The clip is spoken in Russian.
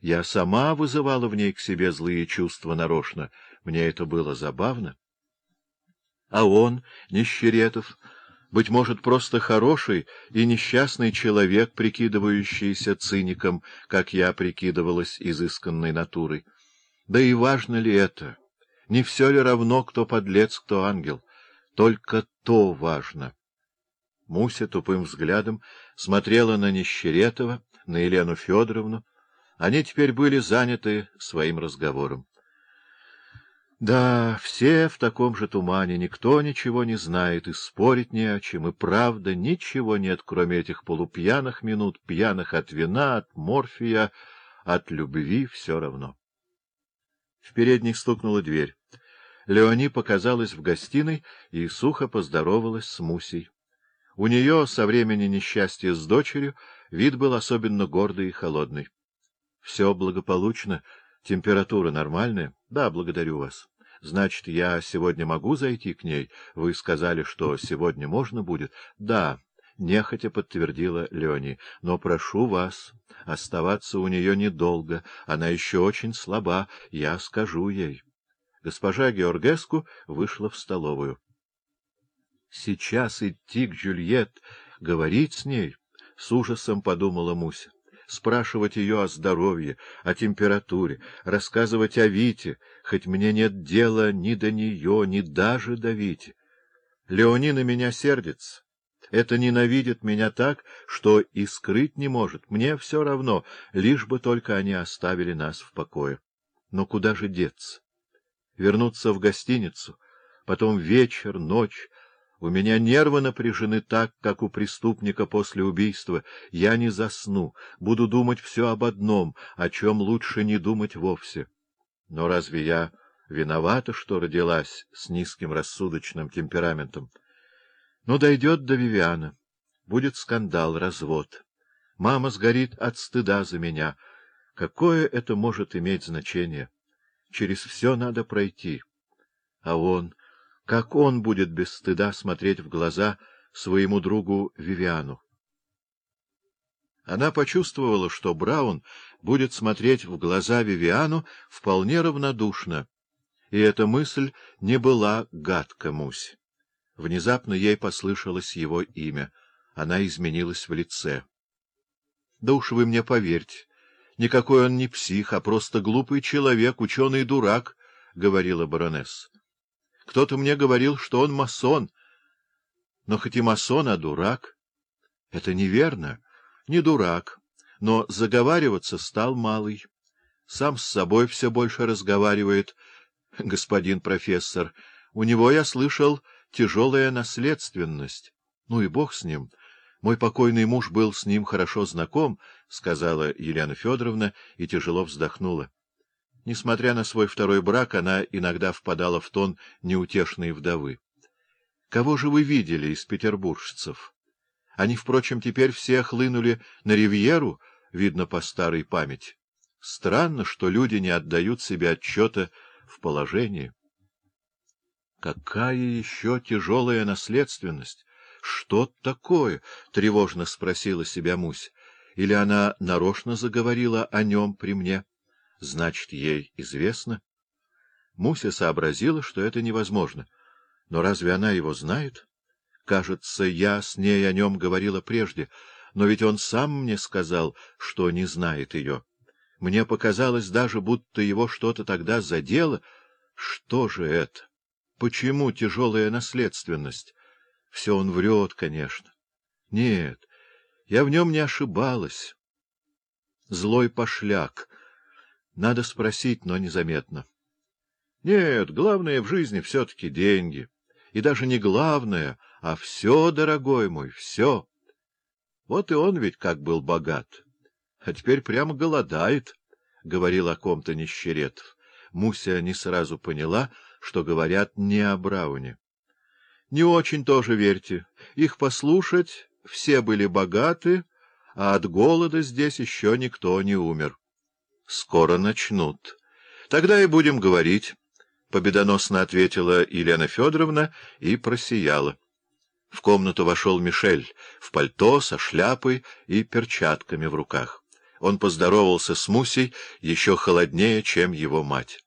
Я сама вызывала в ней к себе злые чувства нарочно. Мне это было забавно. А он, Нищеретов, быть может, просто хороший и несчастный человек, прикидывающийся циником, как я прикидывалась изысканной натурой. Да и важно ли это? Не все ли равно, кто подлец, кто ангел? Только то важно. Муся тупым взглядом смотрела на Нищеретова, на Елену Федоровну. Они теперь были заняты своим разговором. Да, все в таком же тумане, никто ничего не знает, и спорить не о чем, и правда ничего нет, кроме этих полупьяных минут, пьяных от вина, от морфия, от любви, все равно. В передних стукнула дверь. Леони показалась в гостиной и сухо поздоровалась с Мусей. У нее со времени несчастья с дочерью вид был особенно гордый и холодный. — Все благополучно, температура нормальная? — Да, благодарю вас. — Значит, я сегодня могу зайти к ней? Вы сказали, что сегодня можно будет? — Да, — нехотя подтвердила Леони. — Но прошу вас, оставаться у нее недолго. Она еще очень слаба, я скажу ей. Госпожа Георгеску вышла в столовую. Сейчас идти к Джульет, говорить с ней, — с ужасом подумала Муся спрашивать ее о здоровье, о температуре, рассказывать о Вите, хоть мне нет дела ни до нее, ни даже до Вити. Леони на меня сердится. Это ненавидит меня так, что и скрыть не может. Мне все равно, лишь бы только они оставили нас в покое. Но куда же деться? Вернуться в гостиницу, потом вечер, ночь, у меня нервы напряжены так, как у преступника после убийства. Я не засну, буду думать все об одном, о чем лучше не думать вовсе. Но разве я виновата, что родилась с низким рассудочным темпераментом? Но дойдет до Вивиана. Будет скандал, развод. Мама сгорит от стыда за меня. Какое это может иметь значение? Через все надо пройти. А он... Как он будет без стыда смотреть в глаза своему другу Вивиану? Она почувствовала, что Браун будет смотреть в глаза Вивиану вполне равнодушно, и эта мысль не была гадка Мусь. Внезапно ей послышалось его имя. Она изменилась в лице. — Да уж вы мне поверьте, никакой он не псих, а просто глупый человек, ученый-дурак, — говорила баронесса. Кто-то мне говорил, что он масон. Но хоть и масон, а дурак. Это неверно. Не дурак, но заговариваться стал малый. Сам с собой все больше разговаривает, господин профессор. У него, я слышал, тяжелая наследственность. Ну и бог с ним. Мой покойный муж был с ним хорошо знаком, — сказала Елена Федоровна и тяжело вздохнула. Несмотря на свой второй брак, она иногда впадала в тон неутешной вдовы. Кого же вы видели из петербуржцев? Они, впрочем, теперь все хлынули на ривьеру, видно, по старой памяти. Странно, что люди не отдают себе отчета в положении. Какая еще тяжелая наследственность? Что такое? — тревожно спросила себя Мусь. Или она нарочно заговорила о нем при мне? — Значит, ей известно? Муся сообразила, что это невозможно. Но разве она его знает? Кажется, я с ней о нем говорила прежде, но ведь он сам мне сказал, что не знает ее. Мне показалось даже, будто его что-то тогда задело. Что же это? Почему тяжелая наследственность? Все он врет, конечно. Нет, я в нем не ошибалась. Злой пошляк — надо спросить, но незаметно. Нет, главное в жизни все-таки деньги. И даже не главное, а все, дорогой мой, все. Вот и он ведь как был богат. А теперь прямо голодает, — говорил о ком-то Нищеретов. Муся не сразу поняла, что говорят не о Брауне. Не очень тоже верьте. Их послушать, все были богаты, а от голода здесь еще никто не умер скоро начнут. Тогда и будем говорить, — победоносно ответила Елена Федоровна и просияла. В комнату вошел Мишель в пальто, со шляпой и перчатками в руках. он поздоровался с Мусей еще холоднее, чем его мать.